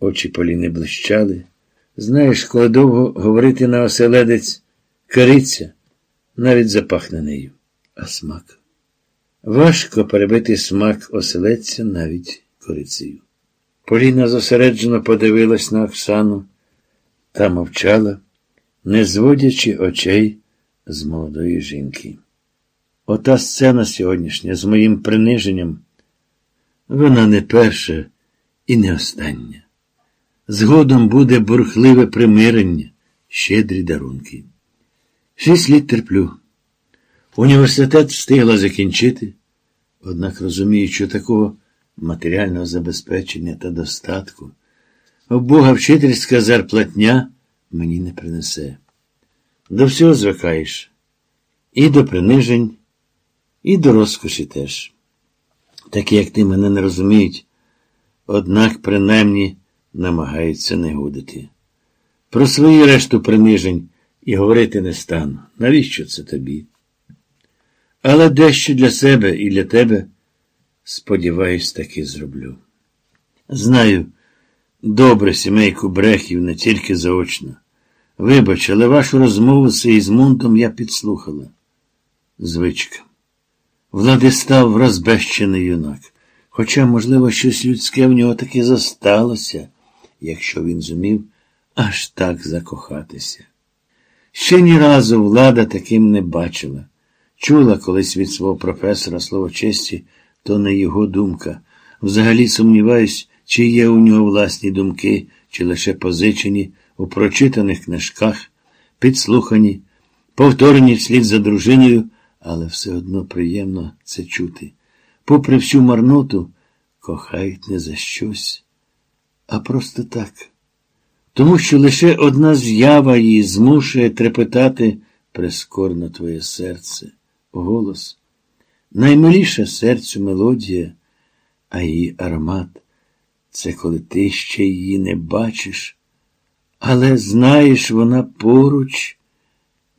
Очі Поліни блищали. Знаєш, коли довго говорити на оселедець кориця, навіть запахне нею. А смак. Важко перебити смак оселедця навіть корицею. Поліна зосереджено подивилась на Оксану та мовчала, не зводячи очей з молодої жінки. Ота сцена сьогоднішня з моїм приниженням, вона не перша і не остання. Згодом буде бурхливе примирення, щедрі дарунки. Шість літ терплю. Університет встигла закінчити, однак розумію, що такого матеріального забезпечення та достатку, о Бога вчительська зарплатня мені не принесе. До всього звикаєш. І до принижень, і до розкоші теж. Такі, як ти мене не розуміють, однак, принаймні, намагаються не гудити. Про свої решту принижень і говорити не стану. Навіщо це тобі? Але дещо для себе і для тебе, сподіваюсь, таки зроблю. Знаю, добре сімейку брехів не тільки заочно. Вибач, але вашу розмову з Ізмунтом я підслухала. Звичка. Владислав розбещений юнак. Хоча, можливо, щось людське в нього таки зосталося, якщо він зумів аж так закохатися. Ще ні разу влада таким не бачила. Чула колись від свого професора слово честі, то не його думка. Взагалі сумніваюсь, чи є у нього власні думки, чи лише позичені у прочитаних книжках, підслухані, повторені вслід за дружиною, але все одно приємно це чути. Попри всю марноту, кохають не за щось, а просто так. Тому що лише одна з'ява її змушує трепетати прискорно твоє серце, голос, наймиліша серцю мелодія, а її аромат це коли ти ще її не бачиш, але знаєш, вона поруч,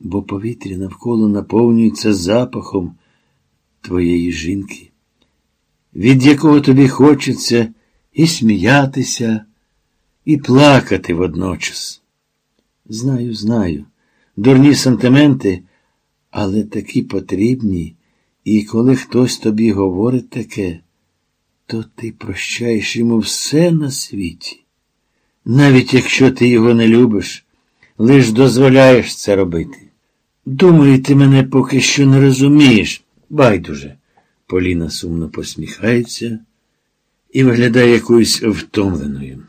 бо повітря навколо наповнюється запахом твоєї жінки, від якого тобі хочеться і сміятися і плакати водночас. Знаю, знаю, дурні сантименти, але такі потрібні, і коли хтось тобі говорить таке, то ти прощаєш йому все на світі. Навіть якщо ти його не любиш, лиш дозволяєш це робити. Думаю, ти мене поки що не розумієш. Байдуже. Поліна сумно посміхається і виглядає якоюсь втомленою.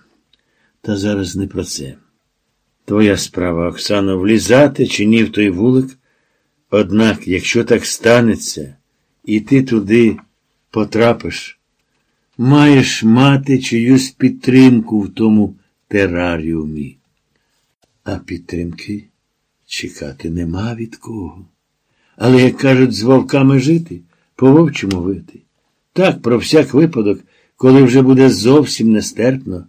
Та зараз не про це. Твоя справа, Оксано, влізати чи ні в той вулик. Однак, якщо так станеться, і ти туди потрапиш, маєш мати чиюсь підтримку в тому тераріумі. А підтримки чекати нема від кого. Але, як кажуть, з вовками жити, по вовчому вити. Так, про всяк випадок, коли вже буде зовсім нестерпно.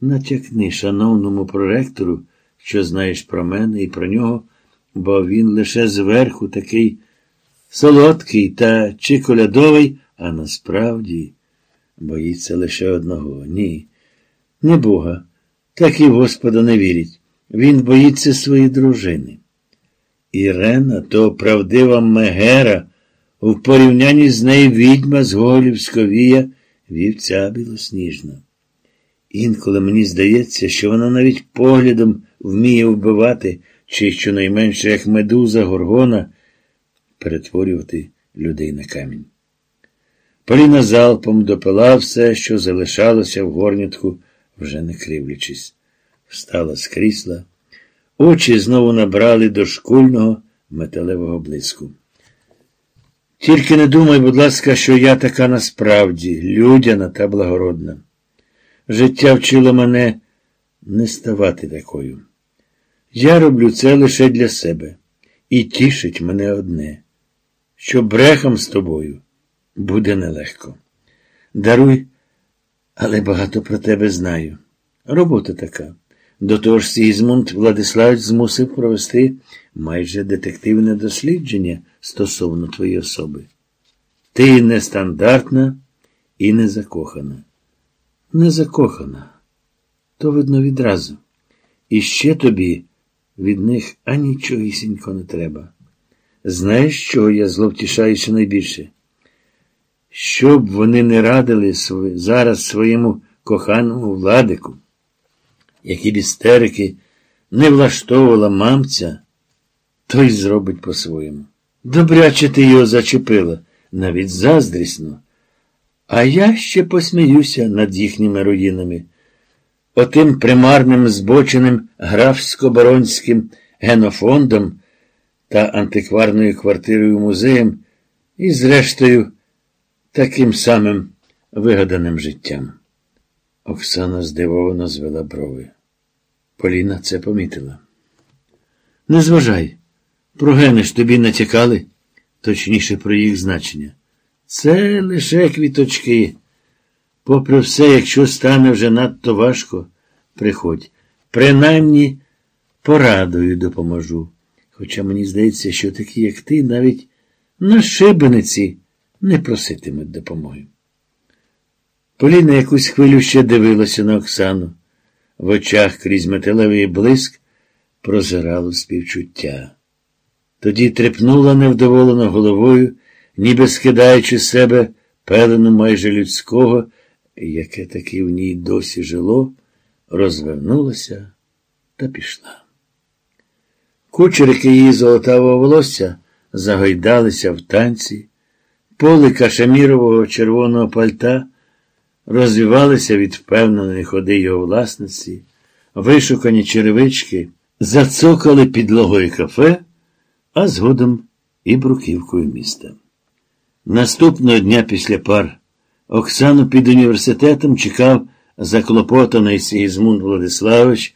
Натякни, шановному проректору, що знаєш про мене і про нього, бо він лише зверху такий солодкий та чи колядовий, а насправді боїться лише одного. Ні, не Бога. Так і Господа не вірить. Він боїться своєї дружини. Ірена то правдива Мегера, у порівнянні з нею відьма з Голівськовія вівця білосніжна. Інколи мені здається, що вона навіть поглядом вміє вбивати, чи щонайменше, як медуза горгона, перетворювати людей на камінь. Поліна залпом допила все, що залишалося в горнятку, вже не кривлячись. Встала з крісла, очі знову набрали до шкульного металевого блиску. Тільки не думай, будь ласка, що я така насправді людяна та благородна. Життя вчило мене не ставати такою. Я роблю це лише для себе, і тішить мене одне, що брехом з тобою буде нелегко. Даруй, але багато про тебе знаю. Робота така. До того ж, Сізмунд Владиславич змусив провести майже детективне дослідження стосовно твоєї особи. Ти нестандартна і незакохана. Незакохана. То видно відразу. І ще тобі від них анічогісінько не треба. Знаєш, чого я зловтішаюся найбільше? Щоб вони не радили зараз своєму коханому владику, які б істерики не влаштовувала мамця, той зробить по-своєму. Добряче ти його зачепила, навіть заздрісно. А я ще посміюся над їхніми руїнами, отим примарним збоченим графсько-баронським генофондом та антикварною квартирою музеєм і, зрештою, таким самим вигаданим життям. Оксана здивовано звела брови. Поліна це помітила. Не зважай, про гени ж тобі натякали, точніше про їх значення. Це лише квіточки. Попри все, якщо стане вже надто важко, приходь. Принаймні порадою допоможу. Хоча мені здається, що такі, як ти, навіть на шибениці не проситимуть допомоги. Поліна якусь хвилю ще дивилася на Оксану. В очах крізь металевий блиск прозирало співчуття. Тоді трепнула невдоволено головою, ніби скидаючи з себе пелену майже людського, яке таки в ній досі жило, розвернулася та пішла. Кучерики її золотавого волосся загойдалися в танці, поли кашемірового червоного пальта розвивалися від впевненої ходи його власниці, вишукані черевички зацокали підлогою кафе, а згодом і бруківкою міста. Наступного дня після пар Оксану під університетом чекав заклопотаний Сігізмунд Владиславович.